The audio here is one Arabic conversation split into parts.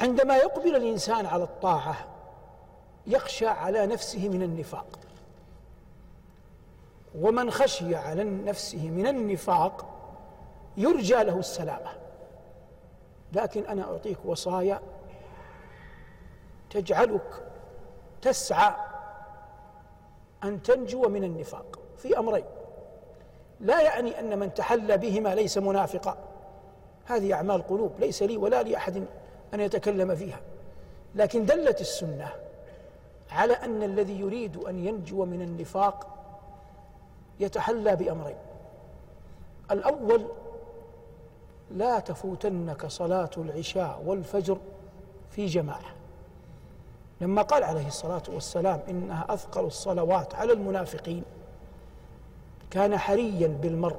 عندما يقبل الإنسان على الطاعة يخشى على نفسه من النفاق. ومن خشي على نفسه من النفاق يرجى له السلامة. لكن أنا أعطيك وصايا تجعلك تسعى أن تنجو من النفاق في أمرين. لا يعني أن من تحلى بهما ليس منافقا. هذه أعمال قلوب ليس لي ولا لأحد أن يتكلم فيها. لكن دلت السنة على أن الذي يريد أن ينجو من النفاق يتحلى بأمرين. الأول لا تفوتنك صلاة العشاء والفجر في جماعة. لما قال عليه الصلاة والسلام إنها أثقل الصلوات على المنافقين كان حريا بالمرء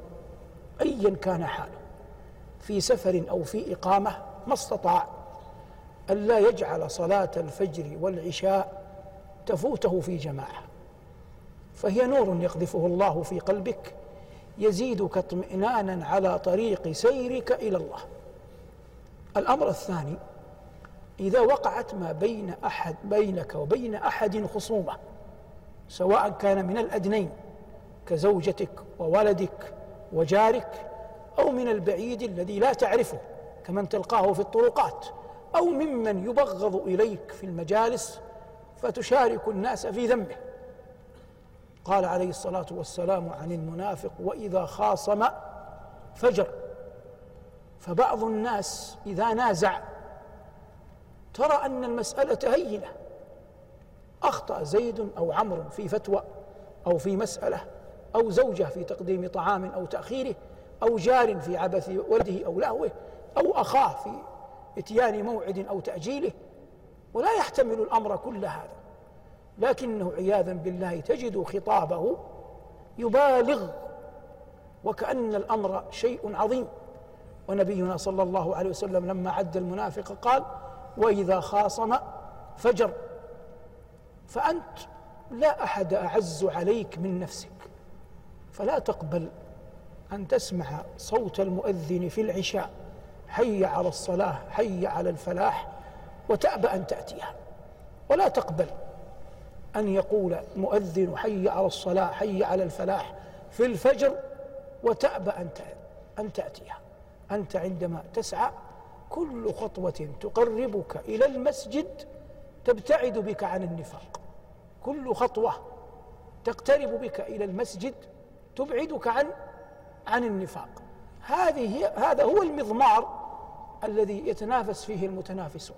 أيا كان حاله في سفر أو في إقامة ما استطاع. ألا يجعل صلاة الفجر والعشاء تفوته في جماعة. فهي نور يقذفه الله في قلبك يزيدك اطمئنانا على طريق سيرك إلى الله. الأمر الثاني إذا وقعت ما بين أحد بينك وبين أحد خصومة سواء كان من الأدنين كزوجتك وولدك وجارك أو من البعيد الذي لا تعرفه كمن تلقاه في الطرقات أو ممن يبغض إليك في المجالس فتشارك الناس في ذنبه قال عليه الصلاة والسلام عن المنافق وإذا خاصم فجر. فبعض الناس إذا نازع ترى أن المسألة هينة. أخطأ زيد أو عمرو في فتوى أو في مسألة أو زوجة في تقديم طعام أو تأخيره أو جار في عبث ولده أو لهوه أو أخاه في إتيان موعد أو تأجيله ولا يحتمل الأمر كل هذا. لكنه عياذا بالله تجد خطابه يبالغ وكأن الأمر شيء عظيم. ونبينا صلى الله عليه وسلم لما عد المنافق قال وإذا خاصم فجر فأنت لا أحد أعز عليك من نفسك. فلا تقبل أن تسمع صوت المؤذن في العشاء. حي على الصلاة حي على الفلاح وتأبى أن تأتيها. ولا تقبل أن يقول مؤذن حي على الصلاة حي على الفلاح في الفجر وتأبى أن أن تأتيها. أنت عندما تسعى كل خطوة تقربك إلى المسجد تبتعد بك عن النفاق. كل خطوة تقترب بك إلى المسجد تبعدك عن عن النفاق. هذه هذا هو المضمار الذي يتنافس فيه المتنافسون.